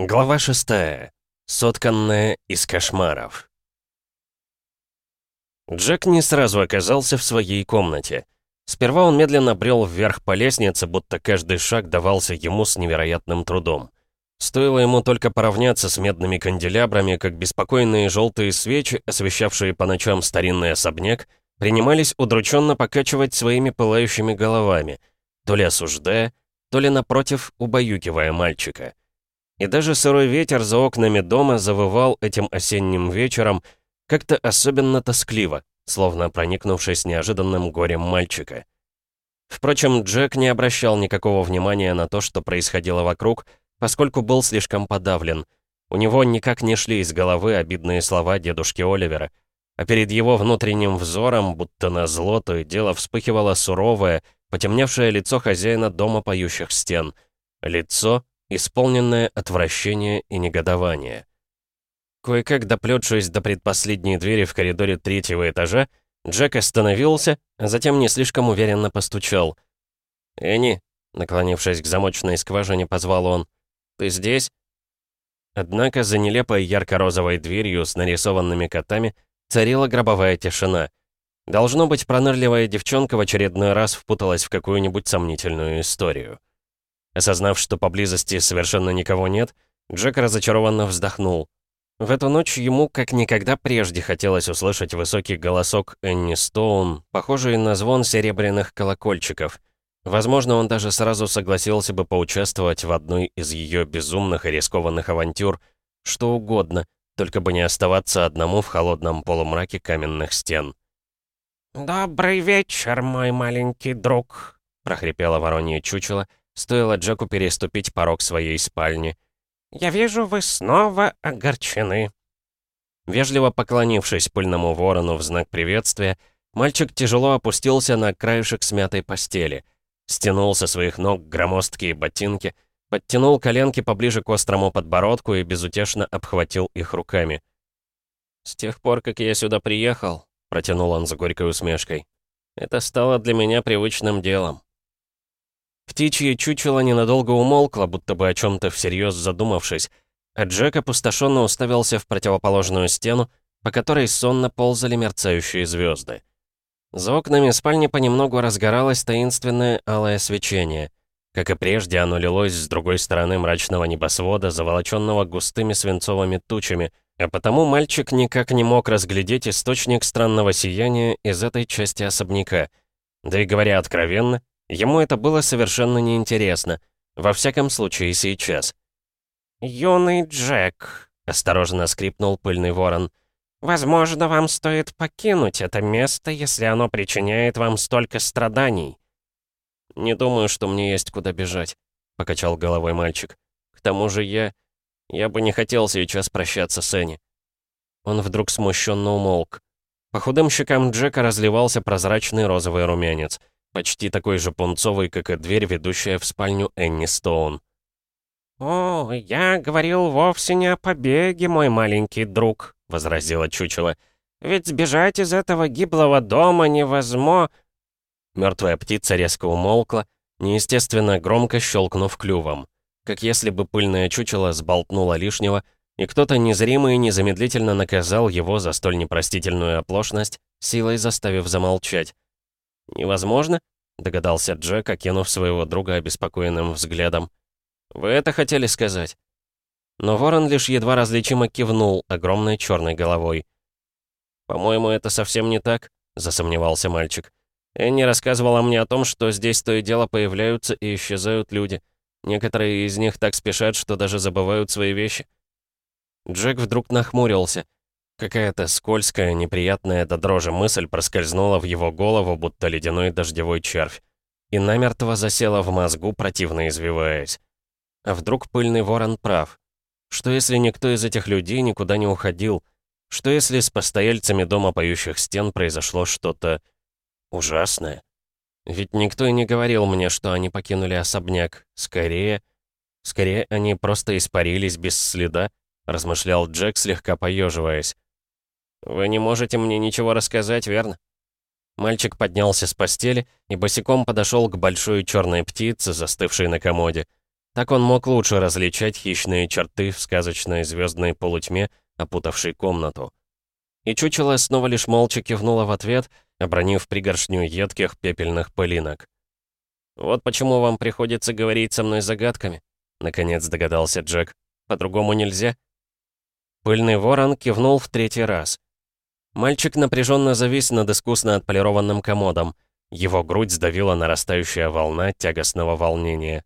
Глава 6. Сотканная из кошмаров. Джек не сразу оказался в своей комнате. Сперва он медленно брел вверх по лестнице, будто каждый шаг давался ему с невероятным трудом. Стоило ему только поравняться с медными канделябрами, как беспокойные желтые свечи, освещавшие по ночам старинный особняк, принимались удрученно покачивать своими пылающими головами, то ли осуждая, то ли, напротив, убаюкивая мальчика. И даже сырой ветер за окнами дома завывал этим осенним вечером как-то особенно тоскливо, словно проникнувшись неожиданным горем мальчика. Впрочем, Джек не обращал никакого внимания на то, что происходило вокруг, поскольку был слишком подавлен. У него никак не шли из головы обидные слова дедушки Оливера, а перед его внутренним взором, будто на зло, то и дело вспыхивало суровое, потемневшее лицо хозяина дома поющих стен. Лицо, исполненное отвращение и негодование. Кое-как доплетшись до предпоследней двери в коридоре третьего этажа, Джек остановился, а затем не слишком уверенно постучал. «Энни», наклонившись к замочной скважине, позвал он, «ты здесь?» Однако за нелепой ярко-розовой дверью с нарисованными котами царила гробовая тишина. Должно быть, пронырливая девчонка в очередной раз впуталась в какую-нибудь сомнительную историю. Осознав, что поблизости совершенно никого нет, Джек разочарованно вздохнул. В эту ночь ему как никогда прежде хотелось услышать высокий голосок Энни Стоун, похожий на звон серебряных колокольчиков. Возможно, он даже сразу согласился бы поучаствовать в одной из ее безумных и рискованных авантюр, что угодно, только бы не оставаться одному в холодном полумраке каменных стен. «Добрый вечер, мой маленький друг», — прохрипело воронье чучело, Стоило Джеку переступить порог своей спальни. «Я вижу, вы снова огорчены». Вежливо поклонившись пыльному ворону в знак приветствия, мальчик тяжело опустился на краешек смятой постели, стянул со своих ног громоздкие ботинки, подтянул коленки поближе к острому подбородку и безутешно обхватил их руками. «С тех пор, как я сюда приехал», — протянул он за горькой усмешкой, — «это стало для меня привычным делом. Птичье чучело ненадолго умолкло, будто бы о чем-то всерьез задумавшись, а Джек опустошенно уставился в противоположную стену, по которой сонно ползали мерцающие звезды. За окнами спальни понемногу разгоралось таинственное алое свечение. Как и прежде, оно лилось с другой стороны мрачного небосвода, заволоченного густыми свинцовыми тучами, а потому мальчик никак не мог разглядеть источник странного сияния из этой части особняка. Да и говоря откровенно, Ему это было совершенно неинтересно. Во всяком случае, сейчас. «Юный Джек», — осторожно скрипнул пыльный ворон, «возможно, вам стоит покинуть это место, если оно причиняет вам столько страданий». «Не думаю, что мне есть куда бежать», — покачал головой мальчик. «К тому же я... Я бы не хотел сейчас прощаться с Энни». Он вдруг смущенно умолк. По худым щекам Джека разливался прозрачный розовый румянец — почти такой же пунцовый, как и дверь, ведущая в спальню Энни Стоун. «О, я говорил вовсе не о побеге, мой маленький друг», — возразила чучело. «Ведь сбежать из этого гиблого дома невозможно...» Мертвая птица резко умолкла, неестественно громко щелкнув клювом, как если бы пыльное чучело сболтнуло лишнего, и кто-то незримый незамедлительно наказал его за столь непростительную оплошность, силой заставив замолчать. «Невозможно?» — догадался Джек, окинув своего друга обеспокоенным взглядом. «Вы это хотели сказать?» Но ворон лишь едва различимо кивнул огромной черной головой. «По-моему, это совсем не так», — засомневался мальчик. «Энни рассказывала мне о том, что здесь то и дело появляются и исчезают люди. Некоторые из них так спешат, что даже забывают свои вещи». Джек вдруг нахмурился — Какая-то скользкая, неприятная до дрожи мысль проскользнула в его голову, будто ледяной дождевой червь. И намертво засела в мозгу, противно извиваясь. А вдруг пыльный ворон прав? Что если никто из этих людей никуда не уходил? Что если с постояльцами дома поющих стен произошло что-то ужасное? Ведь никто и не говорил мне, что они покинули особняк. Скорее... Скорее, они просто испарились без следа, размышлял Джек, слегка поеживаясь. «Вы не можете мне ничего рассказать, верно?» Мальчик поднялся с постели и босиком подошел к большой черной птице, застывшей на комоде. Так он мог лучше различать хищные черты в сказочной звездной полутьме, опутавшей комнату. И чучело снова лишь молча кивнуло в ответ, обронив пригоршню едких пепельных пылинок. «Вот почему вам приходится говорить со мной загадками», — наконец догадался Джек. «По-другому нельзя». Пыльный ворон кивнул в третий раз. Мальчик напряженно завис над искусно отполированным комодом. Его грудь сдавила нарастающая волна тягостного волнения.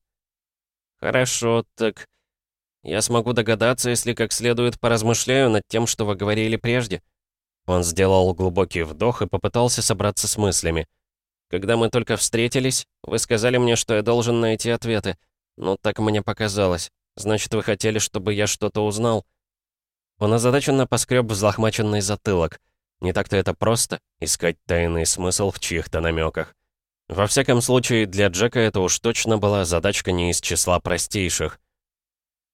«Хорошо, так я смогу догадаться, если как следует поразмышляю над тем, что вы говорили прежде». Он сделал глубокий вдох и попытался собраться с мыслями. «Когда мы только встретились, вы сказали мне, что я должен найти ответы. Ну, так мне показалось. Значит, вы хотели, чтобы я что-то узнал?» Он озадаченно поскреб взлохмаченный затылок. Не так-то это просто — искать тайный смысл в чьих-то намеках. Во всяком случае, для Джека это уж точно была задачка не из числа простейших.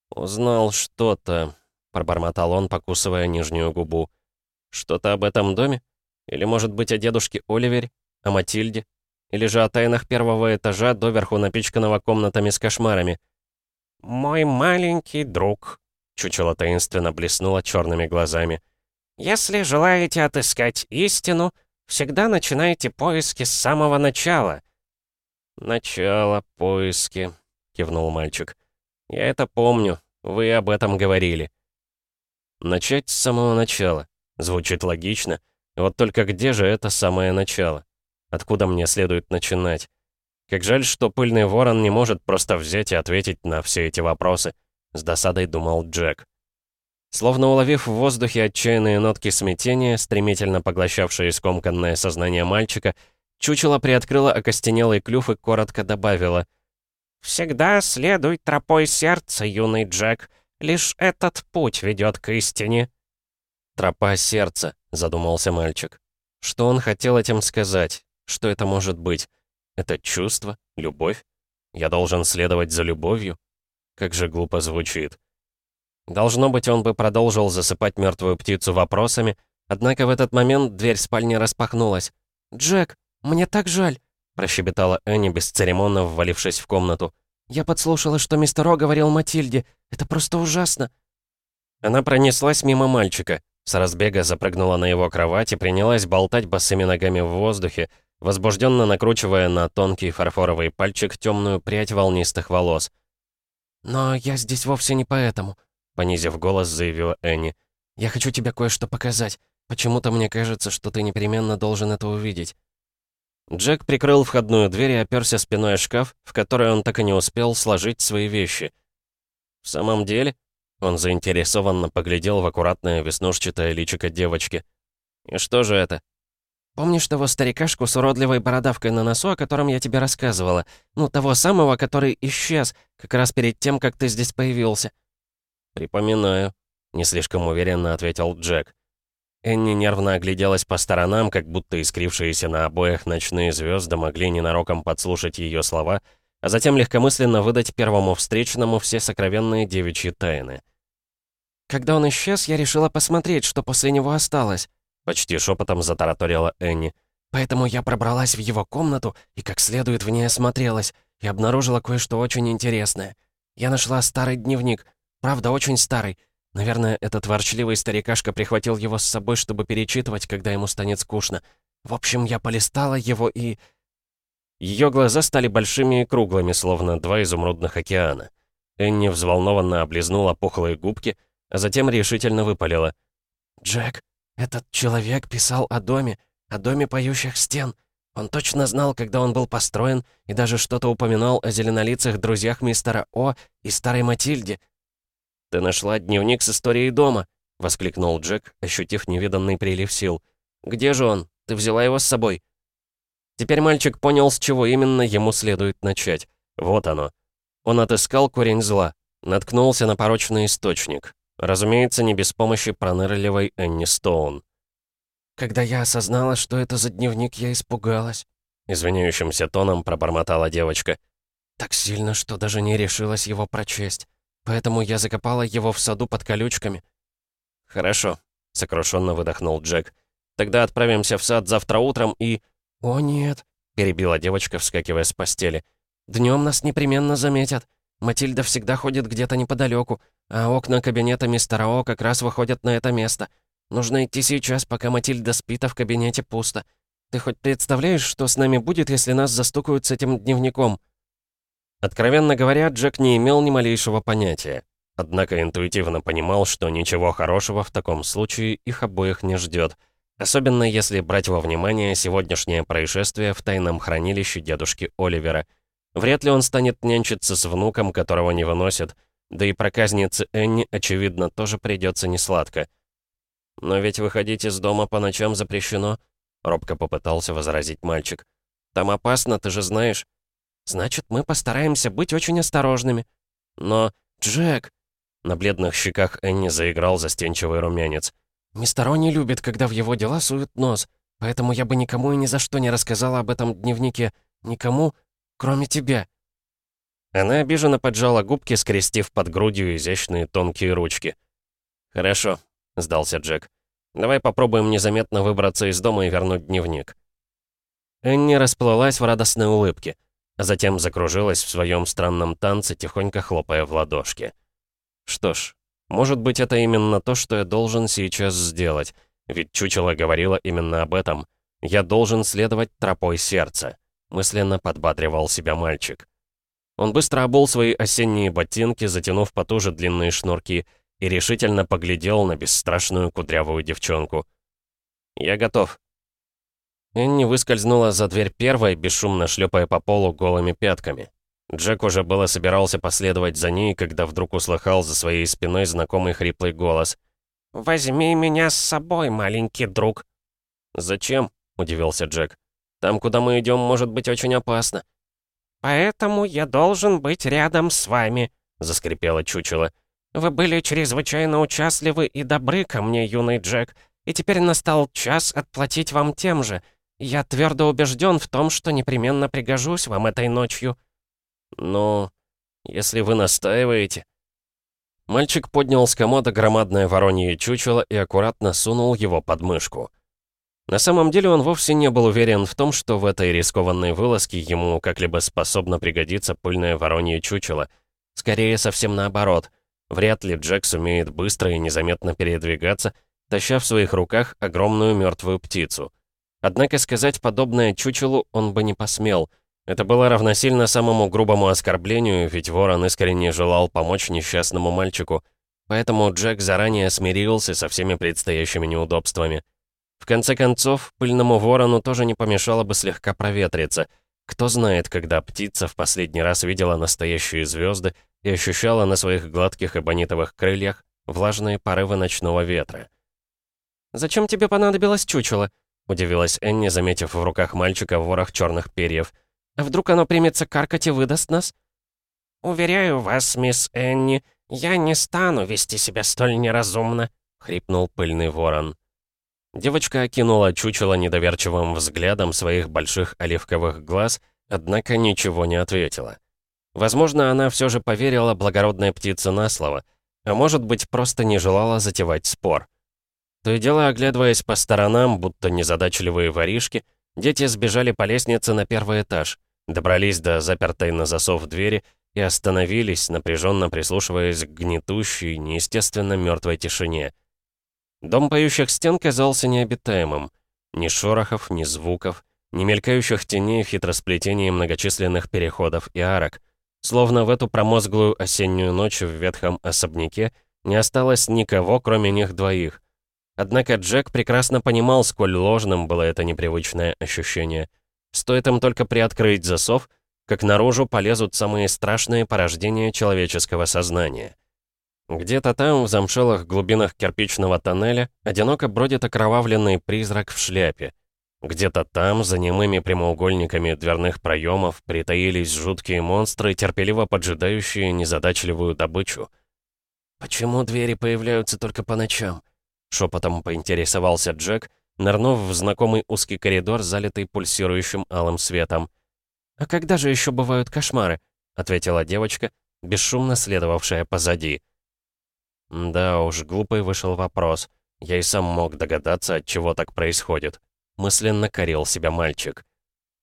«Узнал что-то», — пробормотал он, покусывая нижнюю губу. «Что-то об этом доме? Или, может быть, о дедушке Оливере? О Матильде? Или же о тайнах первого этажа, доверху напичканного комнатами с кошмарами?» «Мой маленький друг», — чучело таинственно блеснуло черными глазами. «Если желаете отыскать истину, Всегда начинайте поиски с самого начала». «Начало, поиски», — кивнул мальчик. «Я это помню, вы об этом говорили». «Начать с самого начала. Звучит логично. Вот только где же это самое начало? Откуда мне следует начинать? Как жаль, что пыльный ворон не может просто взять и ответить на все эти вопросы», — с досадой думал Джек. Словно уловив в воздухе отчаянные нотки смятения, стремительно поглощавшие скомканное сознание мальчика, чучело приоткрыло окостенелый клюв и коротко добавила. «Всегда следуй тропой сердца, юный Джек. Лишь этот путь ведет к истине». «Тропа сердца», — задумался мальчик. Что он хотел этим сказать? Что это может быть? Это чувство? Любовь? Я должен следовать за любовью? Как же глупо звучит. Должно быть, он бы продолжил засыпать мертвую птицу вопросами, однако в этот момент дверь спальни распахнулась. «Джек, мне так жаль», — прощебетала Энни, бесцеремонно ввалившись в комнату. «Я подслушала, что мистер О говорил Матильде. Это просто ужасно». Она пронеслась мимо мальчика, с разбега запрыгнула на его кровать и принялась болтать босыми ногами в воздухе, возбужденно накручивая на тонкий фарфоровый пальчик темную прядь волнистых волос. «Но я здесь вовсе не поэтому», понизив голос, заявила Энни. «Я хочу тебе кое-что показать. Почему-то мне кажется, что ты непременно должен это увидеть». Джек прикрыл входную дверь и оперся спиной о шкаф, в который он так и не успел сложить свои вещи. «В самом деле?» Он заинтересованно поглядел в аккуратное веснушчатое личико девочки. «И что же это?» «Помнишь того старикашку с уродливой бородавкой на носу, о котором я тебе рассказывала? Ну, того самого, который исчез, как раз перед тем, как ты здесь появился?» «Припоминаю», — не слишком уверенно ответил Джек. Энни нервно огляделась по сторонам, как будто искрившиеся на обоях ночные звезды могли ненароком подслушать ее слова, а затем легкомысленно выдать первому встречному все сокровенные девичьи тайны. «Когда он исчез, я решила посмотреть, что после него осталось», — почти шепотом затараторила Энни. «Поэтому я пробралась в его комнату и как следует в ней осмотрелась, и обнаружила кое-что очень интересное. Я нашла старый дневник, Правда, очень старый. Наверное, этот ворчливый старикашка прихватил его с собой, чтобы перечитывать, когда ему станет скучно. В общем, я полистала его и... Ее глаза стали большими и круглыми, словно два изумрудных океана. Энни взволнованно облизнула пухлые губки, а затем решительно выпалила. «Джек, этот человек писал о доме, о доме поющих стен. Он точно знал, когда он был построен, и даже что-то упоминал о зеленолицых друзьях мистера О и старой Матильде. «Ты нашла дневник с историей дома!» — воскликнул Джек, ощутив невиданный прилив сил. «Где же он? Ты взяла его с собой?» Теперь мальчик понял, с чего именно ему следует начать. Вот оно. Он отыскал корень зла, наткнулся на порочный источник. Разумеется, не без помощи пронырливой Энни Стоун. «Когда я осознала, что это за дневник, я испугалась», — извиняющимся тоном пробормотала девочка. «Так сильно, что даже не решилась его прочесть. Поэтому я закопала его в саду под колючками». «Хорошо», — сокрушенно выдохнул Джек. «Тогда отправимся в сад завтра утром и...» «О, нет», — перебила девочка, вскакивая с постели. «Днем нас непременно заметят. Матильда всегда ходит где-то неподалеку, а окна кабинета мистера О как раз выходят на это место. Нужно идти сейчас, пока Матильда спит, а в кабинете пусто. Ты хоть представляешь, что с нами будет, если нас застукают с этим дневником?» Откровенно говоря, Джек не имел ни малейшего понятия. Однако интуитивно понимал, что ничего хорошего в таком случае их обоих не ждет. Особенно если брать во внимание сегодняшнее происшествие в тайном хранилище дедушки Оливера. Вряд ли он станет нянчиться с внуком, которого не выносит. Да и проказнице Энни, очевидно, тоже придется несладко. «Но ведь выходить из дома по ночам запрещено», — робко попытался возразить мальчик. «Там опасно, ты же знаешь». «Значит, мы постараемся быть очень осторожными». «Но, Джек...» На бледных щеках Энни заиграл застенчивый румянец. «Мистер не любит, когда в его дела сует нос, поэтому я бы никому и ни за что не рассказала об этом дневнике. Никому, кроме тебя». Она обиженно поджала губки, скрестив под грудью изящные тонкие ручки. «Хорошо», — сдался Джек. «Давай попробуем незаметно выбраться из дома и вернуть дневник». Энни расплылась в радостной улыбке, затем закружилась в своем странном танце, тихонько хлопая в ладошки. Что ж, может быть, это именно то, что я должен сейчас сделать, ведь чучело говорило именно об этом. Я должен следовать тропой сердца, мысленно подбадривал себя мальчик. Он быстро обул свои осенние ботинки, затянув потуже длинные шнурки, и решительно поглядел на бесстрашную кудрявую девчонку. «Я готов». Энни выскользнула за дверь первой, бесшумно шлепая по полу голыми пятками. Джек уже было собирался последовать за ней, когда вдруг услыхал за своей спиной знакомый хриплый голос. «Возьми меня с собой, маленький друг». «Зачем?» — удивился Джек. «Там, куда мы идем, может быть очень опасно». «Поэтому я должен быть рядом с вами», — заскрипело чучело. «Вы были чрезвычайно участливы и добры ко мне, юный Джек, и теперь настал час отплатить вам тем же. Я твердо убежден в том, что непременно пригожусь вам этой ночью». «Ну, если вы настаиваете...» Мальчик поднял с комода громадное воронье чучело и аккуратно сунул его под мышку. На самом деле он вовсе не был уверен в том, что в этой рискованной вылазке ему как-либо способно пригодиться пыльное воронье чучело. Скорее, совсем наоборот. Вряд ли Джек сумеет быстро и незаметно передвигаться, таща в своих руках огромную мертвую птицу. Однако сказать подобное чучелу он бы не посмел. Это было равносильно самому грубому оскорблению, ведь ворон искренне желал помочь несчастному мальчику. Поэтому Джек заранее смирился со всеми предстоящими неудобствами. В конце концов, пыльному ворону тоже не помешало бы слегка проветриться. Кто знает, когда птица в последний раз видела настоящие звезды и ощущала на своих гладких эбонитовых крыльях влажные порывы ночного ветра. «Зачем тебе понадобилось чучело?» — удивилась Энни, заметив в руках мальчика ворох черных перьев. «А вдруг оно примется каркать и выдаст нас?» «Уверяю вас, мисс Энни, я не стану вести себя столь неразумно», — хрипнул пыльный ворон. Девочка окинула чучело недоверчивым взглядом своих больших оливковых глаз, однако ничего не ответила. Возможно, она все же поверила благородной птице на слово, а может быть, просто не желала затевать спор. То и дело, оглядываясь по сторонам, будто незадачливые воришки, дети сбежали по лестнице на первый этаж, добрались до запертой на засов двери и остановились, напряженно прислушиваясь к гнетущей, неестественно мертвой тишине — Дом поющих стен казался необитаемым. Ни шорохов, ни звуков, ни мелькающих теней в многочисленных переходов и арок. Словно в эту промозглую осеннюю ночь в ветхом особняке не осталось никого, кроме них двоих. Однако Джек прекрасно понимал, сколь ложным было это непривычное ощущение. Стоит им только приоткрыть засов, как наружу полезут самые страшные порождения человеческого сознания — где-то там, в замшелых глубинах кирпичного тоннеля, одиноко бродит окровавленный призрак в шляпе. Где-то там, за немыми прямоугольниками дверных проемов, притаились жуткие монстры, терпеливо поджидающие незадачливую добычу. «Почему двери появляются только по ночам?» — шепотом поинтересовался Джек, нырнув в знакомый узкий коридор, залитый пульсирующим алым светом. «А когда же еще бывают кошмары?» — ответила девочка, бесшумно следовавшая позади. Да уж, глупый вышел вопрос. Я и сам мог догадаться, от чего так происходит. Мысленно корил себя мальчик.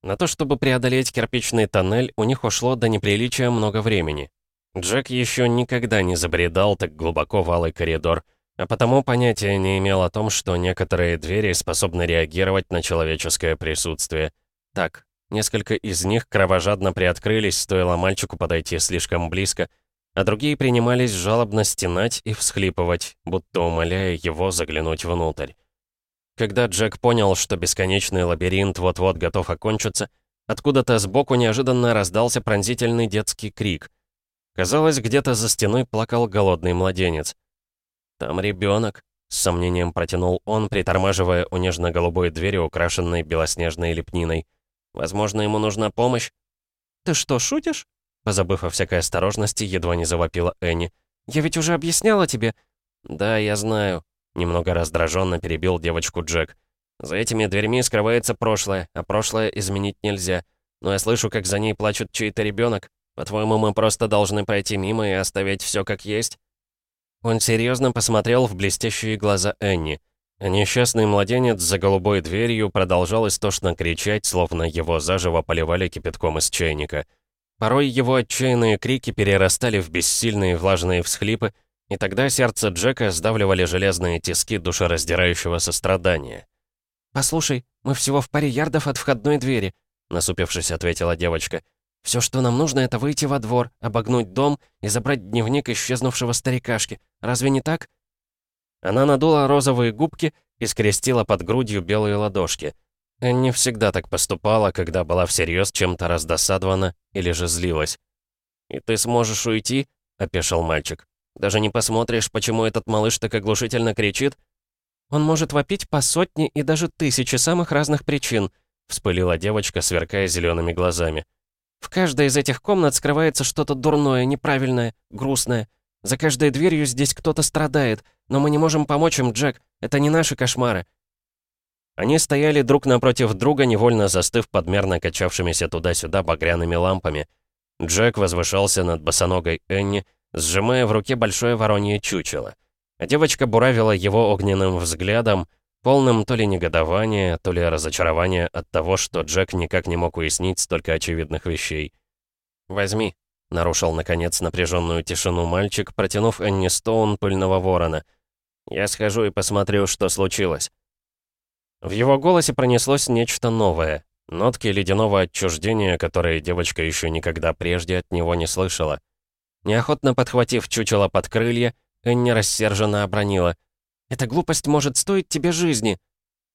На то, чтобы преодолеть кирпичный тоннель, у них ушло до неприличия много времени. Джек еще никогда не забредал так глубоко в алый коридор, а потому понятия не имел о том, что некоторые двери способны реагировать на человеческое присутствие. Так, несколько из них кровожадно приоткрылись, стоило мальчику подойти слишком близко, а другие принимались жалобно стенать и всхлипывать, будто умоляя его заглянуть внутрь. Когда Джек понял, что бесконечный лабиринт вот-вот готов окончиться, откуда-то сбоку неожиданно раздался пронзительный детский крик. Казалось, где-то за стеной плакал голодный младенец. «Там ребенок», — с сомнением протянул он, притормаживая у нежно-голубой двери, украшенной белоснежной лепниной. «Возможно, ему нужна помощь?» «Ты что, шутишь?» Позабыв о всякой осторожности, едва не завопила Энни. «Я ведь уже объясняла тебе...» «Да, я знаю», Немного раздраженно перебил девочку Джек. «За этими дверьми скрывается прошлое, а прошлое изменить нельзя. Но я слышу, как за ней плачет чей-то ребенок. По-твоему, мы просто должны пройти мимо и оставить все как есть?» Он серьезно посмотрел в блестящие глаза Энни. А несчастный младенец за голубой дверью продолжал истошно кричать, словно его заживо поливали кипятком из чайника. Порой его отчаянные крики перерастали в бессильные влажные всхлипы, и тогда сердце Джека сдавливали железные тиски душераздирающего сострадания. «Послушай, мы всего в паре ярдов от входной двери», — насупившись, ответила девочка. «Все, что нам нужно, это выйти во двор, обогнуть дом и забрать дневник исчезнувшего старикашки. Разве не так?» Она надула розовые губки и скрестила под грудью белые ладошки. Не всегда так поступала, когда была всерьез чем-то раздосадована или же злилась. «И ты сможешь уйти?» — опешил мальчик. Даже не посмотришь, почему этот малыш так оглушительно кричит?» «Он может вопить по сотне и даже тысяче самых разных причин», вспылила девочка, сверкая зелеными глазами. «В каждой из этих комнат скрывается что-то дурное, неправильное, грустное. За каждой дверью здесь кто-то страдает, но мы не можем помочь им, Джек. Это не наши кошмары». Они стояли друг напротив друга, невольно застыв под мерно качавшимися туда-сюда багряными лампами. Джек возвышался над босоногой Энни, сжимая в руке большое воронье чучело. А девочка буравила его огненным взглядом, полным то ли негодования, то ли разочарования от того, что Джек никак не мог уяснить столько очевидных вещей. «Возьми», — нарушил, наконец, напряженную тишину мальчик, протянув Энни Стоун пыльного ворона. «Я схожу и посмотрю, что случилось». В его голосе пронеслось нечто новое, нотки ледяного отчуждения, которые девочка еще никогда прежде от него не слышала. Неохотно подхватив чучело под крылья, Энни рассерженно обронила. «Эта глупость может стоить тебе жизни!»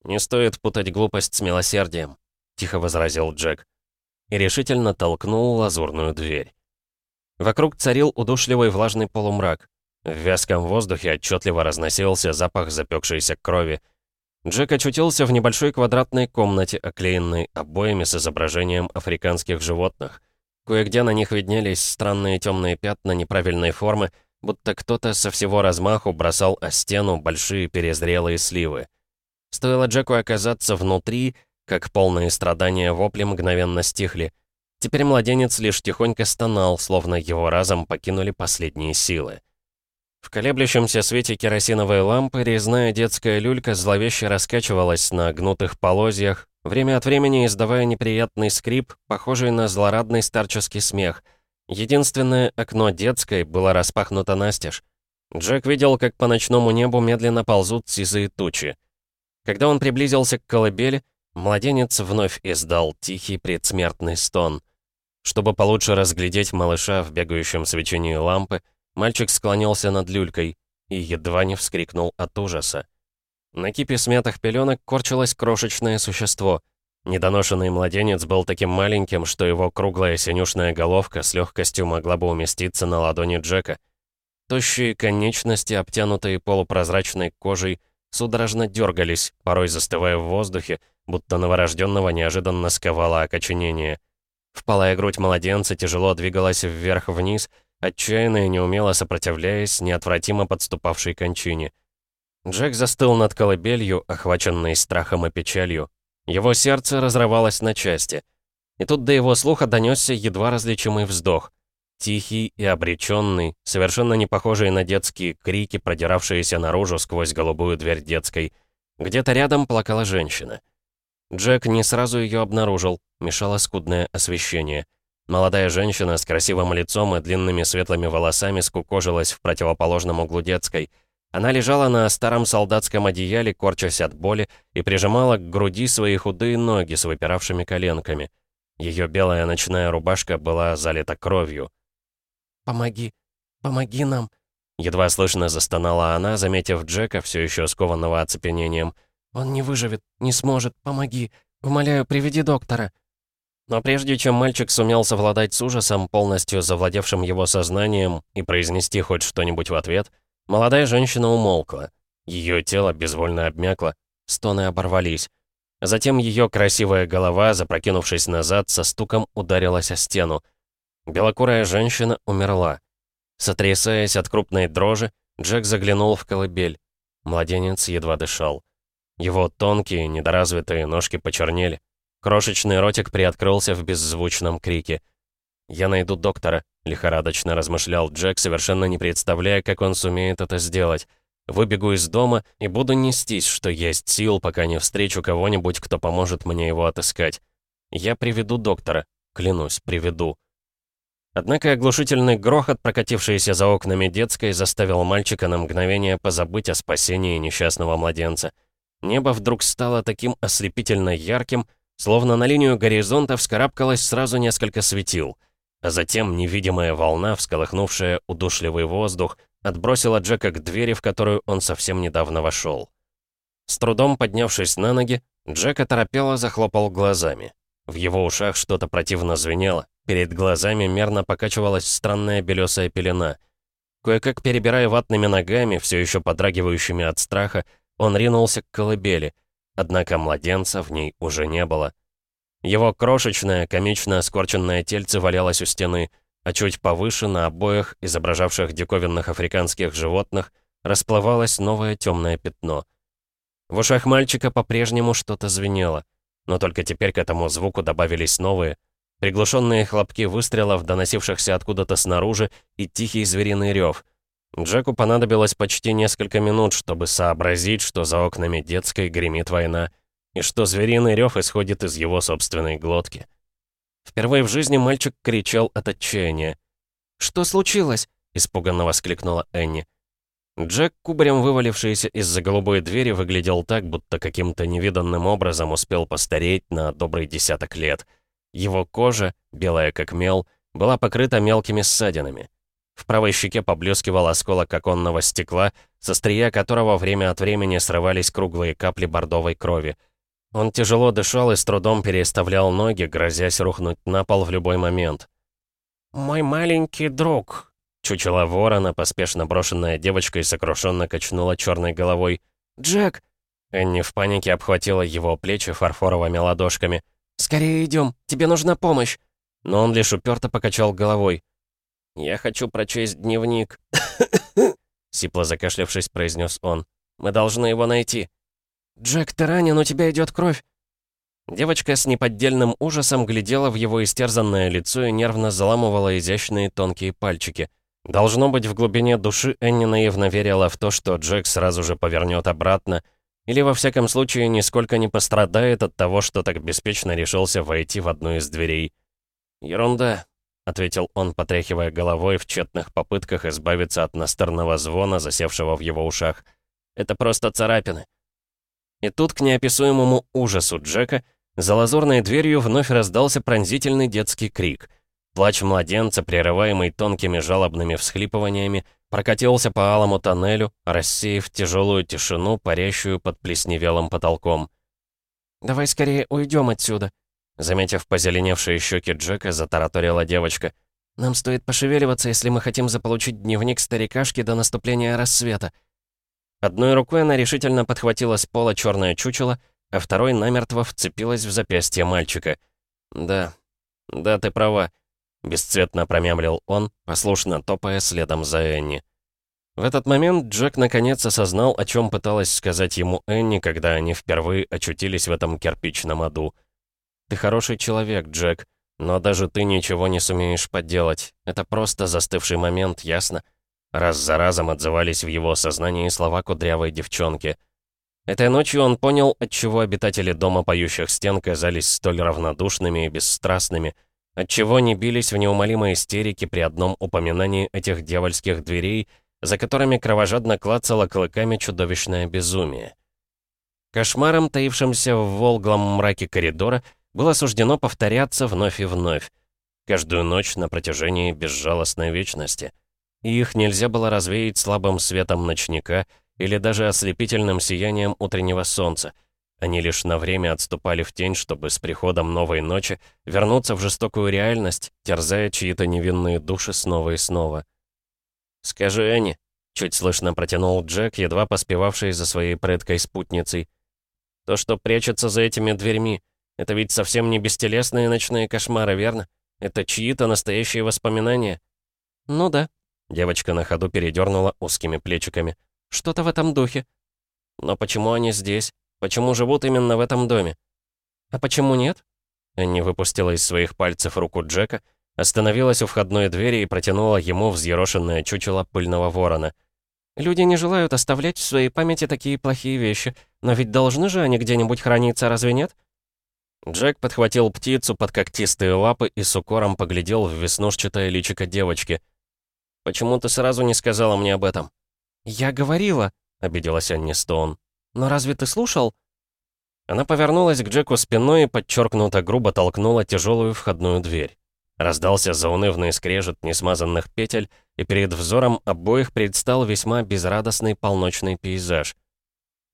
«Не стоит путать глупость с милосердием», — тихо возразил Джек. И решительно толкнул лазурную дверь. Вокруг царил удушливый влажный полумрак. В вязком воздухе отчетливо разносился запах запекшейся крови. Джек очутился в небольшой квадратной комнате, оклеенной обоями с изображением африканских животных. Кое-где на них виднелись странные темные пятна неправильной формы, будто кто-то со всего размаху бросал о стену большие перезрелые сливы. Стоило Джеку оказаться внутри, как полные страдания вопли мгновенно стихли. Теперь младенец лишь тихонько стонал, словно его разом покинули последние силы. В колеблющемся свете керосиновой лампы резная детская люлька зловеще раскачивалась на гнутых полозьях, время от времени издавая неприятный скрип, похожий на злорадный старческий смех. Единственное окно детской было распахнуто настежь. Джек видел, как по ночному небу медленно ползут сизые тучи. Когда он приблизился к колыбели, младенец вновь издал тихий предсмертный стон. Чтобы получше разглядеть малыша в бегающем свечении лампы, мальчик склонился над люлькой и едва не вскрикнул от ужаса. На кипе смятых пеленок корчилось крошечное существо. Недоношенный младенец был таким маленьким, что его круглая синюшная головка с легкостью могла бы уместиться на ладони Джека. Тощие конечности, обтянутые полупрозрачной кожей, судорожно дергались, порой застывая в воздухе, будто новорожденного неожиданно сковало окоченение. Впалая грудь младенца тяжело двигалась вверх-вниз, отчаянно и неумело сопротивляясь неотвратимо подступавшей кончине. Джек застыл над колыбелью, охваченный страхом и печалью. Его сердце разрывалось на части. И тут до его слуха донесся едва различимый вздох. Тихий и обреченный, совершенно не похожий на детские крики, продиравшиеся наружу сквозь голубую дверь детской. Где-то рядом плакала женщина. Джек не сразу ее обнаружил, мешало скудное освещение. Молодая женщина с красивым лицом и длинными светлыми волосами скукожилась в противоположном углу детской. Она лежала на старом солдатском одеяле, корчась от боли, и прижимала к груди свои худые ноги с выпиравшими коленками. Ее белая ночная рубашка была залита кровью. «Помоги, помоги нам!» Едва слышно застонала она, заметив Джека, все еще скованного оцепенением. «Он не выживет, не сможет, помоги! Умоляю, приведи доктора!» Но прежде чем мальчик сумел совладать с ужасом, полностью завладевшим его сознанием, и произнести хоть что-нибудь в ответ, молодая женщина умолкла. Ее тело безвольно обмякло, стоны оборвались. Затем ее красивая голова, запрокинувшись назад, со стуком ударилась о стену. Белокурая женщина умерла. Сотрясаясь от крупной дрожи, Джек заглянул в колыбель. Младенец едва дышал. Его тонкие, недоразвитые ножки почернели. Крошечный ротик приоткрылся в беззвучном крике. «Я найду доктора», — лихорадочно размышлял Джек, совершенно не представляя, как он сумеет это сделать. «Выбегу из дома и буду нестись, что есть сил, пока не встречу кого-нибудь, кто поможет мне его отыскать. Я приведу доктора, клянусь, приведу». Однако оглушительный грохот, прокатившийся за окнами детской, заставил мальчика на мгновение позабыть о спасении несчастного младенца. Небо вдруг стало таким ослепительно ярким, словно на линию горизонта вскарабкалось сразу несколько светил. А затем невидимая волна, всколыхнувшая удушливый воздух, отбросила Джека к двери, в которую он совсем недавно вошел. С трудом поднявшись на ноги, Джек оторопело захлопал глазами. В его ушах что-то противно звенело, перед глазами мерно покачивалась странная белесая пелена. Кое-как перебирая ватными ногами, все еще подрагивающими от страха, он ринулся к колыбели, однако младенца в ней уже не было. Его крошечное, комично скорченное тельце валялось у стены, а чуть повыше, на обоях, изображавших диковинных африканских животных, расплывалось новое темное пятно. В ушах мальчика по-прежнему что-то звенело. Но только теперь к этому звуку добавились новые, приглушенные хлопки выстрелов, доносившихся откуда-то снаружи, и тихий звериный рев. Джеку понадобилось почти несколько минут, чтобы сообразить, что за окнами детской гремит война, и что звериный рев исходит из его собственной глотки. Впервые в жизни мальчик кричал от отчаяния. «Что случилось?» — испуганно воскликнула Энни. Джек, кубарем вывалившийся из-за голубой двери, выглядел так, будто каким-то невиданным образом успел постареть на добрый десяток лет. Его кожа, белая как мел, была покрыта мелкими ссадинами. В правой щеке поблескивал осколок оконного стекла, со стрия которого время от времени срывались круглые капли бордовой крови. Он тяжело дышал и с трудом переставлял ноги, грозясь рухнуть на пол в любой момент. «Мой маленький друг», Чучело ворона, поспешно брошенная девочкой, сокрушенно качнула черной головой. «Джек!» Энни в панике обхватила его плечи фарфоровыми ладошками. «Скорее идем, тебе нужна помощь!» Но он лишь уперто покачал головой. «Я хочу прочесть дневник», — сипло закашлявшись, произнес он. «Мы должны его найти». «Джек, ты ранен, у тебя идет кровь!» Девочка с неподдельным ужасом глядела в его истерзанное лицо и нервно заламывала изящные тонкие пальчики — Должно быть, в глубине души Энни наивно верила в то, что Джек сразу же повернет обратно, или во всяком случае нисколько не пострадает от того, что так беспечно решился войти в одну из дверей. «Ерунда», — ответил он, потряхивая головой в тщетных попытках избавиться от настырного звона, засевшего в его ушах. «Это просто царапины». И тут, к неописуемому ужасу Джека, за лазурной дверью вновь раздался пронзительный детский крик — Плач младенца, прерываемый тонкими жалобными всхлипываниями, прокатился по алому тоннелю, рассеяв тяжелую тишину, парящую под плесневелым потолком. «Давай скорее уйдем отсюда», — заметив позеленевшие щеки Джека, затараторила девочка. «Нам стоит пошевеливаться, если мы хотим заполучить дневник старикашки до наступления рассвета». Одной рукой она решительно подхватила с пола черное чучело, а второй намертво вцепилась в запястье мальчика. «Да, да, ты права. Бесцветно промямлил он, послушно топая следом за Энни. В этот момент Джек наконец осознал, о чем пыталась сказать ему Энни, когда они впервые очутились в этом кирпичном аду. «Ты хороший человек, Джек, но даже ты ничего не сумеешь поделать. Это просто застывший момент, ясно?» Раз за разом отзывались в его сознании слова кудрявой девчонки. Этой ночью он понял, отчего обитатели дома поющих стен казались столь равнодушными и бесстрастными — Отчего не бились в неумолимой истерике при одном упоминании этих дьявольских дверей, за которыми кровожадно клацало клыками чудовищное безумие. Кошмаром, таившимся в волглом мраке коридора, было суждено повторяться вновь и вновь, каждую ночь на протяжении безжалостной вечности. И их нельзя было развеять слабым светом ночника или даже ослепительным сиянием утреннего солнца. Они лишь на время отступали в тень, чтобы с приходом новой ночи вернуться в жестокую реальность, терзая чьи-то невинные души снова и снова. «Скажи, Энни», — чуть слышно протянул Джек, едва поспевавший за своей предкой-спутницей, — то, что прячется за этими дверьми, это ведь совсем не бестелесные ночные кошмары, верно? Это чьи-то настоящие воспоминания? Ну да. Девочка на ходу передернула узкими плечиками. Что-то в этом духе. Но почему они здесь? Почему живут именно в этом доме? А почему нет? Энни выпустила из своих пальцев руку Джека, остановилась у входной двери и протянула ему взъерошенное чучело пыльного ворона — Люди не желают оставлять в своей памяти такие плохие вещи, но ведь должны же они где-нибудь храниться, разве нет? Джек подхватил птицу под когтистые лапы и с укором поглядел в веснушчатое личико девочки. «Почему ты сразу не сказала мне об этом?» «Я говорила», — обиделась Анни Стоун. «Но разве ты слушал?» Она повернулась к Джеку спиной и подчеркнуто грубо толкнула тяжелую входную дверь. Раздался заунывный скрежет несмазанных петель, и перед взором обоих предстал весьма безрадостный полночный пейзаж.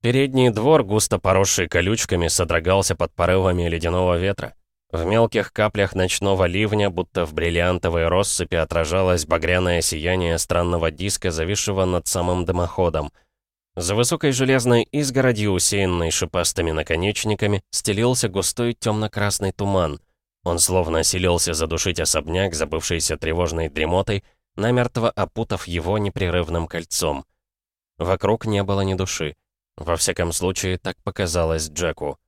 Передний двор, густо поросший колючками, содрогался под порывами ледяного ветра. В мелких каплях ночного ливня, будто в бриллиантовой россыпи, отражалось багряное сияние странного диска, зависшего над самым дымоходом. За высокой железной изгородью, усеянной шипастыми наконечниками, стелился густой темно-красный туман. Он словно силился задушить особняк, забывшийся тревожной дремотой, намертво опутав его непрерывным кольцом. Вокруг не было ни души. Во всяком случае, так показалось Джеку.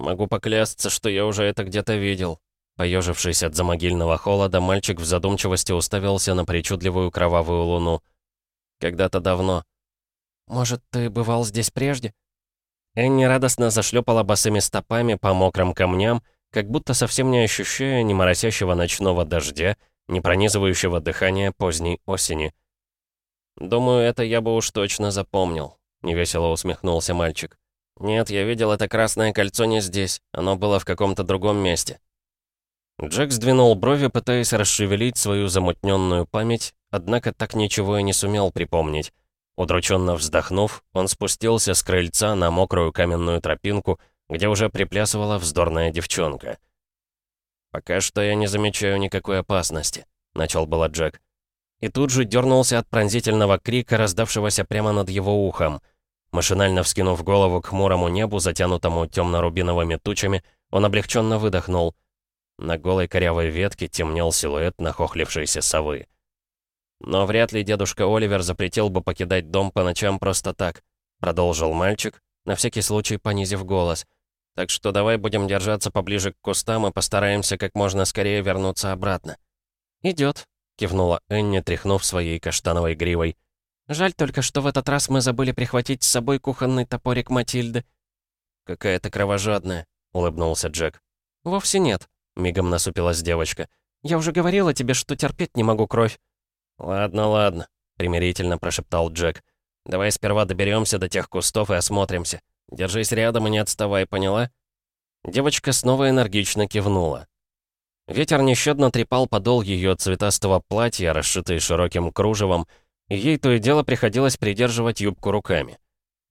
«Могу поклясться, что я уже это где-то видел». Поежившись от замогильного холода, мальчик в задумчивости уставился на причудливую кровавую луну. «Когда-то давно». «Может, ты бывал здесь прежде?» Энни радостно зашлепала босыми стопами по мокрым камням, как будто совсем не ощущая ни моросящего ночного дождя, ни пронизывающего дыхания поздней осени. «Думаю, это я бы уж точно запомнил», — невесело усмехнулся мальчик. «Нет, я видел это красное кольцо не здесь, оно было в каком-то другом месте». Джек сдвинул брови, пытаясь расшевелить свою замутненную память, однако так ничего и не сумел припомнить. Удрученно вздохнув, он спустился с крыльца на мокрую каменную тропинку, где уже приплясывала вздорная девчонка. «Пока что я не замечаю никакой опасности», — начал было Джек. И тут же дернулся от пронзительного крика, раздавшегося прямо над его ухом. Машинально вскинув голову к хмурому небу, затянутому темно-рубиновыми тучами, он облегченно выдохнул. На голой корявой ветке темнел силуэт нахохлившейся совы. «Но вряд ли дедушка Оливер запретил бы покидать дом по ночам просто так», — продолжил мальчик, на всякий случай понизив голос — так что давай будем держаться поближе к кустам и постараемся как можно скорее вернуться обратно». «Идёт», — кивнула Энни, тряхнув своей каштановой гривой. «Жаль только, что в этот раз мы забыли прихватить с собой кухонный топорик Матильды». «Какая то кровожадная», — улыбнулся Джек. «Вовсе нет», — мигом насупилась девочка. «Я уже говорила тебе, что терпеть не могу кровь». «Ладно, ладно», — примирительно прошептал Джек. «Давай сперва доберемся до тех кустов и осмотримся. Держись рядом и не отставай, поняла?» Девочка снова энергично кивнула. Ветер нещадно трепал подол ее цветастого платья, расшитый широким кружевом, и ей то и дело приходилось придерживать юбку руками.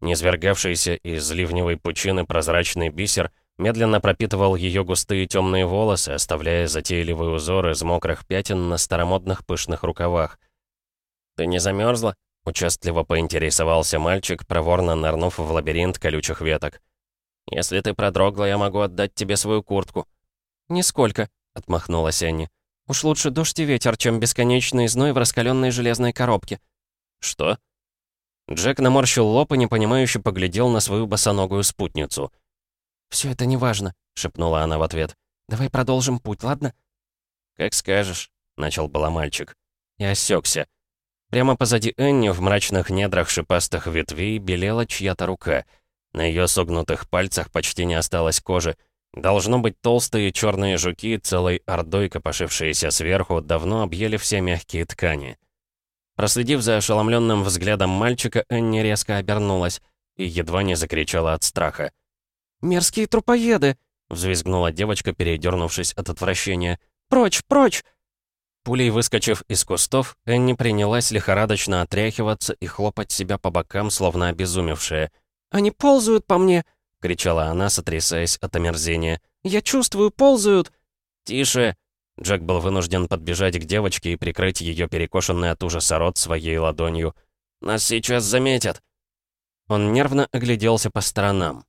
Низвергавшийся из ливневой пучины прозрачный бисер медленно пропитывал ее густые темные волосы, оставляя затейливый узор из мокрых пятен на старомодных пышных рукавах. «Ты не замерзла? Участливо поинтересовался мальчик, проворно нырнув в лабиринт колючих веток. «Если ты продрогла, я могу отдать тебе свою куртку». «Нисколько», — отмахнулась Энни. «Уж лучше дождь и ветер, чем бесконечный зной в раскаленной железной коробке». «Что?» Джек наморщил лоб и непонимающе поглядел на свою босоногую спутницу. «Все это неважно», — шепнула она в ответ. «Давай продолжим путь, ладно?» «Как скажешь», — начал было мальчик. И осекся. Прямо позади Энни в мрачных недрах шипастых ветвей белела чья-то рука. На ее согнутых пальцах почти не осталось кожи, Должно быть, толстые черные жуки, целой ордой копошившиеся сверху, давно объели все мягкие ткани. Проследив за ошеломленным взглядом мальчика, Энни резко обернулась и едва не закричала от страха. «Мерзкие трупоеды!» — взвизгнула девочка, передернувшись от отвращения. «Прочь, прочь!» Пулей выскочив из кустов, Энни принялась лихорадочно отряхиваться и хлопать себя по бокам, словно обезумевшая. «Они ползают по мне!» — кричала она, сотрясаясь от омерзения. «Я чувствую, ползают!» «Тише!» Джек был вынужден подбежать к девочке и прикрыть ее перекошенный от ужаса рот своей ладонью. «Нас сейчас заметят!» Он нервно огляделся по сторонам.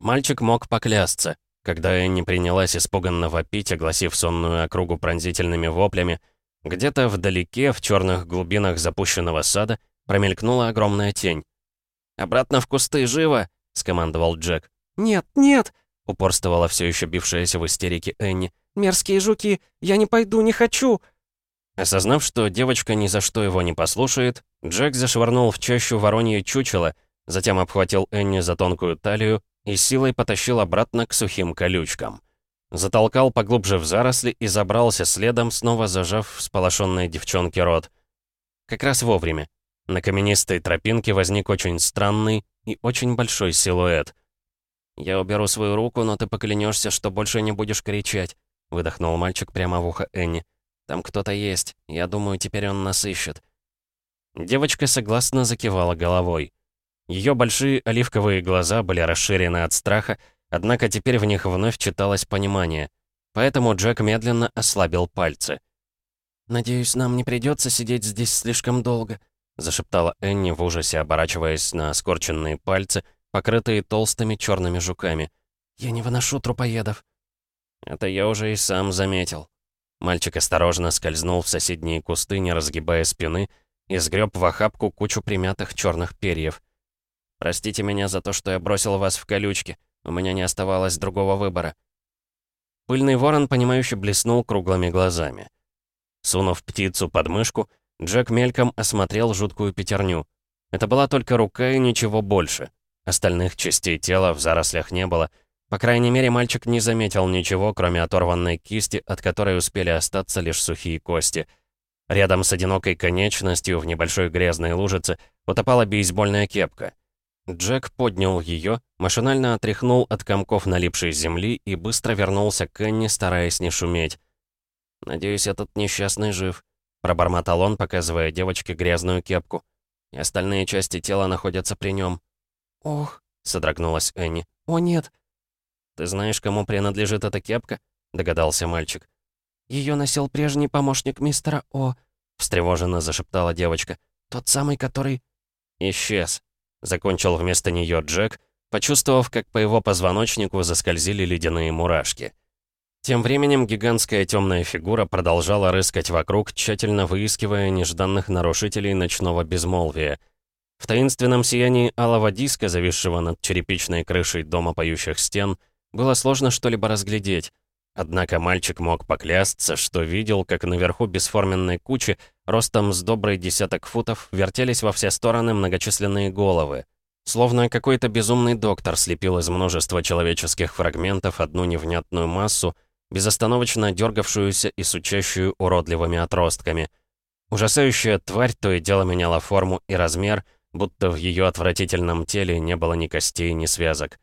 Мальчик мог поклясться. Когда Энни принялась испуганно вопить, огласив сонную округу пронзительными воплями, где-то вдалеке, в черных глубинах запущенного сада, промелькнула огромная тень. «Обратно в кусты, живо!» — скомандовал Джек. «Нет, нет!» — упорствовала все еще бившаяся в истерике Энни. «Мерзкие жуки! Я не пойду, не хочу!» Осознав, что девочка ни за что его не послушает, Джек зашвырнул в чащу воронье чучело, затем обхватил Энни за тонкую талию и силой потащил обратно к сухим колючкам. Затолкал поглубже в заросли и забрался следом, снова зажав всполошенной девчонке рот. Как раз вовремя. На каменистой тропинке возник очень странный и очень большой силуэт. «Я уберу свою руку, но ты поклянешься, что больше не будешь кричать», — выдохнул мальчик прямо в ухо Энни. «Там кто-то есть. Я думаю, теперь он нас ищет». Девочка согласно закивала головой. Ее большие оливковые глаза были расширены от страха, Однако теперь в них вновь читалось понимание. Поэтому Джек медленно ослабил пальцы. «Надеюсь, нам не придется сидеть здесь слишком долго», зашептала Энни в ужасе, оборачиваясь на скорченные пальцы, покрытые толстыми черными жуками. «Я не выношу трупоедов». «Это я уже и сам заметил». Мальчик осторожно скользнул в соседние кусты, не разгибая спины, и сгреб в охапку кучу примятых черных перьев. «Простите меня за то, что я бросил вас в колючки. У меня не оставалось другого выбора. Пыльный ворон, понимающе блеснул круглыми глазами. Сунув птицу под мышку, Джек мельком осмотрел жуткую пятерню. Это была только рука и ничего больше. Остальных частей тела в зарослях не было. По крайней мере, мальчик не заметил ничего, кроме оторванной кисти, от которой успели остаться лишь сухие кости. Рядом с одинокой конечностью в небольшой грязной лужице утопала бейсбольная кепка. Джек поднял ее, машинально отряхнул от комков налипшей земли и быстро вернулся к Энни, стараясь не шуметь. «Надеюсь, этот несчастный жив», — пробормотал он, показывая девочке грязную кепку. «И остальные части тела находятся при нем. «Ох», — содрогнулась Энни. «О, нет». «Ты знаешь, кому принадлежит эта кепка?» — догадался мальчик. Ее носил прежний помощник мистера О», — встревоженно зашептала девочка. «Тот самый, который...» «Исчез», Закончил вместо нее Джек, почувствовав, как по его позвоночнику заскользили ледяные мурашки. Тем временем гигантская темная фигура продолжала рыскать вокруг, тщательно выискивая нежданных нарушителей ночного безмолвия. В таинственном сиянии алого диска, зависшего над черепичной крышей дома поющих стен, было сложно что-либо разглядеть. Однако мальчик мог поклясться, что видел, как наверху бесформенной кучи, ростом с добрый десяток футов, вертелись во все стороны многочисленные головы. Словно какой-то безумный доктор слепил из множества человеческих фрагментов одну невнятную массу, безостановочно дергавшуюся и сучащую уродливыми отростками. Ужасающая тварь то и дело меняла форму и размер, будто в ее отвратительном теле не было ни костей, ни связок.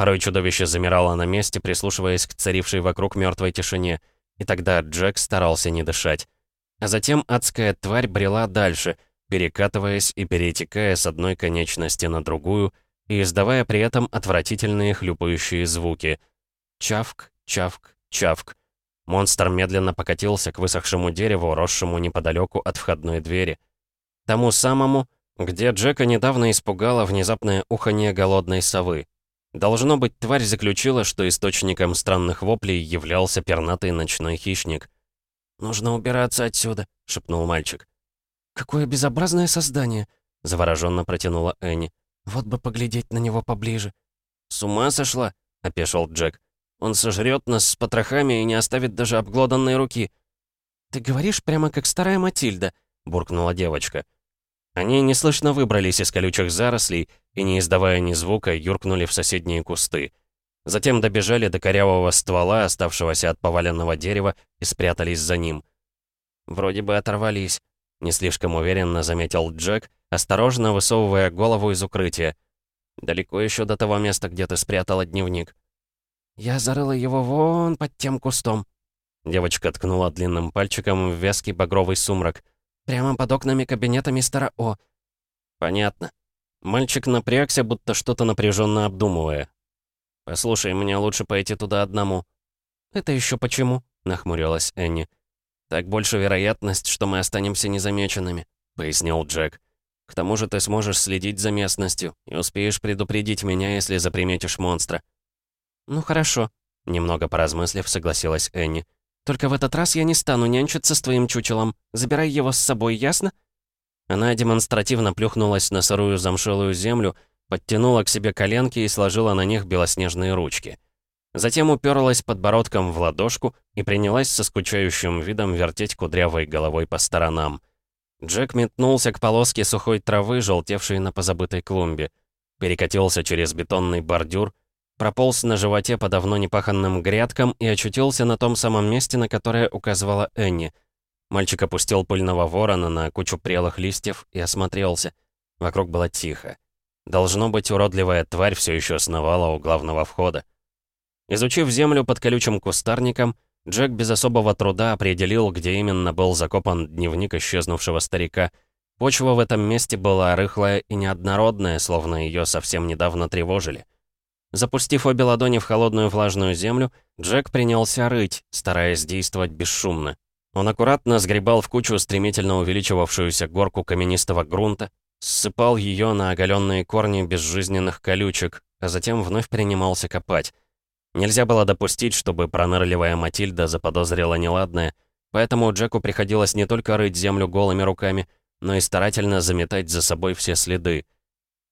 Порой чудовище замирало на месте, прислушиваясь к царившей вокруг мертвой тишине, и тогда Джек старался не дышать. А затем адская тварь брела дальше, перекатываясь и перетекая с одной конечности на другую, и издавая при этом отвратительные хлюпающие звуки. Чавк, чавк, чавк. Монстр медленно покатился к высохшему дереву, росшему неподалеку от входной двери. Тому самому, где Джека недавно испугало внезапное уханье голодной совы. Должно быть, тварь заключила, что источником странных воплей являлся пернатый ночной хищник. «Нужно убираться отсюда», — шепнул мальчик. «Какое безобразное создание!» — завороженно протянула Энни. «Вот бы поглядеть на него поближе». «С ума сошла?» — опешил Джек. «Он сожрет нас с потрохами и не оставит даже обглоданной руки». «Ты говоришь прямо как старая Матильда», — буркнула девочка. Они неслышно выбрались из колючих зарослей и, не издавая ни звука, юркнули в соседние кусты. Затем добежали до корявого ствола, оставшегося от поваленного дерева, и спрятались за ним. «Вроде бы оторвались», — не слишком уверенно заметил Джек, осторожно высовывая голову из укрытия. «Далеко еще до того места, где ты спрятала дневник». «Я зарыла его вон под тем кустом». Девочка ткнула длинным пальчиком в вязкий багровый сумрак. «Прямо под окнами кабинета мистера О». «Понятно». Мальчик напрягся, будто что-то напряженно обдумывая. «Послушай, мне лучше пойти туда одному». «Это еще почему?» — нахмурилась Энни. «Так больше вероятность, что мы останемся незамеченными», — пояснил Джек. «К тому же ты сможешь следить за местностью и успеешь предупредить меня, если заприметишь монстра». «Ну хорошо», — немного поразмыслив, согласилась Энни. «Только в этот раз я не стану нянчиться с твоим чучелом. Забирай его с собой, ясно?» Она демонстративно плюхнулась на сырую замшелую землю, подтянула к себе коленки и сложила на них белоснежные ручки. Затем уперлась подбородком в ладошку и принялась со скучающим видом вертеть кудрявой головой по сторонам. Джек метнулся к полоске сухой травы, желтевшей на позабытой клумбе. Перекатился через бетонный бордюр, прополз на животе по давно непаханным грядкам и очутился на том самом месте, на которое указывала Энни. Мальчик опустил пыльного ворона на кучу прелых листьев и осмотрелся. Вокруг было тихо. Должно быть, уродливая тварь все еще сновала у главного входа. Изучив землю под колючим кустарником, Джек без особого труда определил, где именно был закопан дневник исчезнувшего старика. Почва в этом месте была рыхлая и неоднородная, словно ее совсем недавно тревожили. Запустив обе ладони в холодную влажную землю, Джек принялся рыть, стараясь действовать бесшумно. Он аккуратно сгребал в кучу стремительно увеличивавшуюся горку каменистого грунта, ссыпал ее на оголенные корни безжизненных колючек, а затем вновь принимался копать. Нельзя было допустить, чтобы пронырливая Матильда заподозрила неладное, поэтому Джеку приходилось не только рыть землю голыми руками, но и старательно заметать за собой все следы.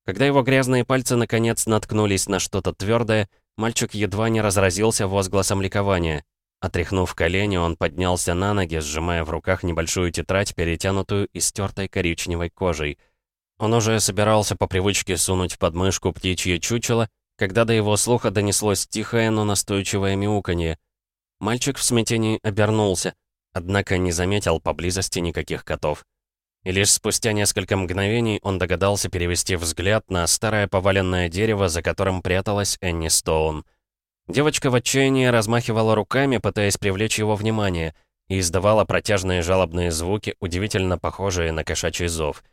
Когда его грязные пальцы наконец наткнулись на что-то твердое, мальчик едва не разразился возгласом ликования. Отряхнув колени, он поднялся на ноги, сжимая в руках небольшую тетрадь, перетянутую и стертой коричневой кожей. Он уже собирался по привычке сунуть под мышку птичье чучело, когда до его слуха донеслось тихое, но настойчивое мяуканье. Мальчик в смятении обернулся, однако не заметил поблизости никаких котов. И лишь спустя несколько мгновений он догадался перевести взгляд на старое поваленное дерево, за которым пряталась Энни Стоун. Девочка в отчаянии размахивала руками, пытаясь привлечь его внимание, и издавала протяжные жалобные звуки, удивительно похожие на кошачий зов.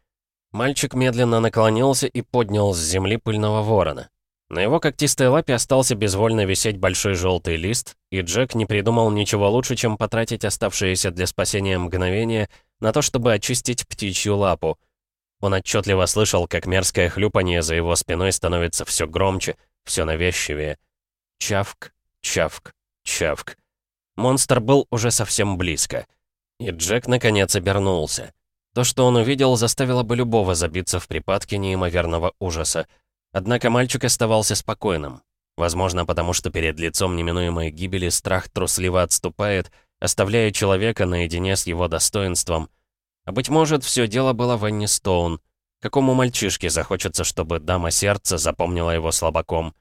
Мальчик медленно наклонился и поднял с земли пыльного ворона. На его когтистой лапе остался безвольно висеть большой желтый лист, и Джек не придумал ничего лучше, чем потратить оставшиеся для спасения мгновения на то, чтобы очистить птичью лапу. Он отчетливо слышал, как мерзкое хлюпанье за его спиной становится все громче, все навязчивее. Чавк, чавк, чавк. Монстр был уже совсем близко. И Джек наконец обернулся. То, что он увидел, заставило бы любого забиться в припадке неимоверного ужаса. Однако мальчик оставался спокойным. Возможно, потому что перед лицом неминуемой гибели страх трусливо отступает, оставляя человека наедине с его достоинством. А быть может, все дело было в Энни Стоун. Какому мальчишке захочется, чтобы дама сердца запомнила его слабаком?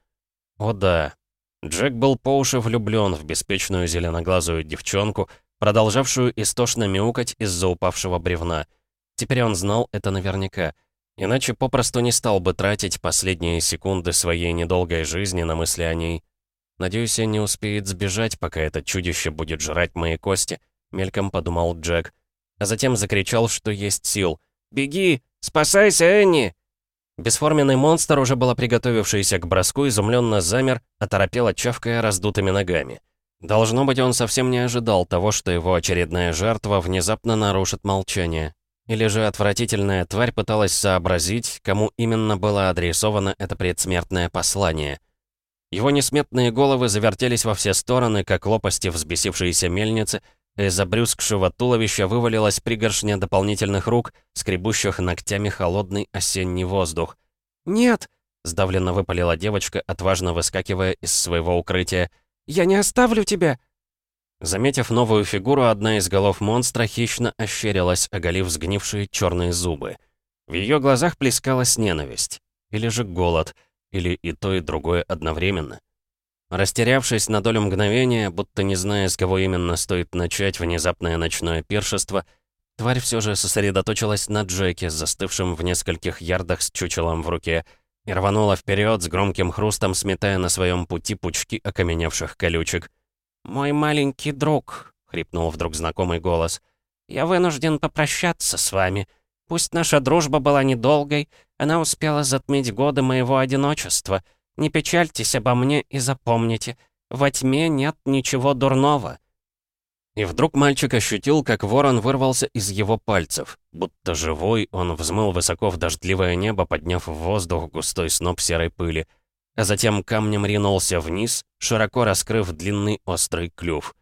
О да. Джек был по уши влюблен в беспечную зеленоглазую девчонку, продолжавшую истошно мяукать из-за упавшего бревна. Теперь он знал это наверняка — Иначе попросту не стал бы тратить последние секунды своей недолгой жизни на мысли о ней. Надеюсь, он не успеет сбежать, пока это чудище будет жрать мои кости, мельком подумал Джек. А затем закричал, что есть сил. «Беги! Спасайся, Энни!» Бесформенный монстр, уже было приготовившийся к броску, изумленно замер, оторопело чавкая раздутыми ногами. Должно быть, он совсем не ожидал того, что его очередная жертва внезапно нарушит молчание. Или же отвратительная тварь пыталась сообразить, кому именно было адресовано это предсмертное послание. Его несметные головы завертелись во все стороны, как лопасти взбесившейся мельницы, из обрюзгшего туловища вывалилась пригоршня дополнительных рук, скребущих ногтями холодный осенний воздух. «Нет!» — сдавленно выпалила девочка, отважно выскакивая из своего укрытия. «Я не оставлю тебя!» Заметив новую фигуру, одна из голов монстра хищно ощерилась, оголив сгнившие черные зубы. В ее глазах плескалась ненависть. Или же голод. Или и то, и другое одновременно. Растерявшись на долю мгновения, будто не зная, с кого именно стоит начать внезапное ночное пиршество, тварь все же сосредоточилась на Джеке, застывшем в нескольких ярдах с чучелом в руке, и рванула вперед с громким хрустом, сметая на своем пути пучки окаменевших колючек. «Мой маленький друг», — хрипнул вдруг знакомый голос, — «я вынужден попрощаться с вами. Пусть наша дружба была недолгой, она успела затмить годы моего одиночества». Не печальтесь обо мне и запомните, во тьме нет ничего дурного». И вдруг мальчик ощутил, как ворон вырвался из его пальцев. Будто живой, он взмыл высоко в дождливое небо, подняв в воздух густой сноп серой пыли. А затем камнем ринулся вниз, широко раскрыв длинный острый клюв.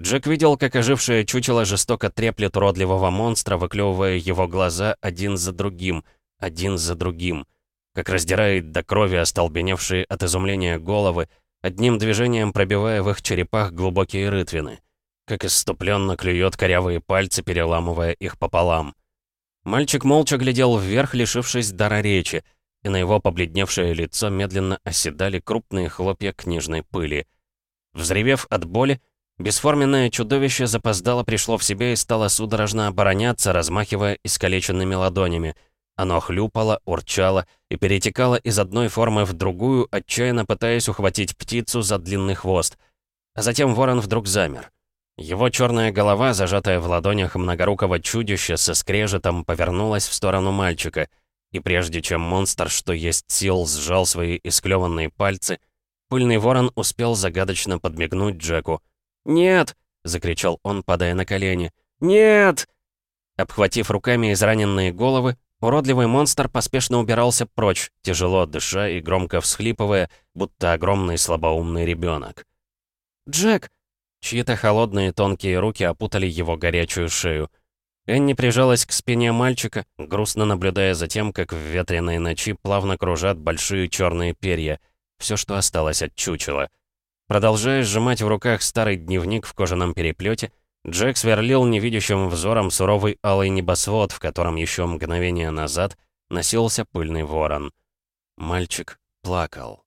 Джек видел, как ожившее чучело жестоко треплет уродливого монстра, выклевывая его глаза один за другим, один за другим — как раздирает до крови остолбеневшие от изумления головы, одним движением пробивая в их черепах глубокие рытвины, как иступленно клюет корявые пальцы, переламывая их пополам. Мальчик молча глядел вверх, лишившись дара речи, и на его побледневшее лицо медленно оседали крупные хлопья книжной пыли. Взревев от боли, бесформенное чудовище запоздало пришло в себя и стало судорожно обороняться, размахивая искалеченными ладонями — оно хлюпало, урчало и перетекало из одной формы в другую, отчаянно пытаясь ухватить птицу за длинный хвост. А затем ворон вдруг замер. Его черная голова, зажатая в ладонях многорукого чудища, со скрежетом повернулась в сторону мальчика, и прежде чем монстр, что есть сил, сжал свои исклеванные пальцы, пыльный ворон успел загадочно подмигнуть Джеку. «Нет!» — закричал он, падая на колени. «Нет!» Обхватив руками израненные головы, Уродливый монстр поспешно убирался прочь, тяжело дыша и громко всхлипывая, будто огромный слабоумный ребенок. «Джек!» Чьи-то холодные тонкие руки опутали его горячую шею. Энни прижалась к спине мальчика, грустно наблюдая за тем, как в ветреной ночи плавно кружат большие черные перья, все, что осталось от чучела. Продолжая сжимать в руках старый дневник в кожаном переплете, Джек сверлил невидящим взором суровый алый небосвод, в котором еще мгновение назад носился пыльный ворон. Мальчик плакал.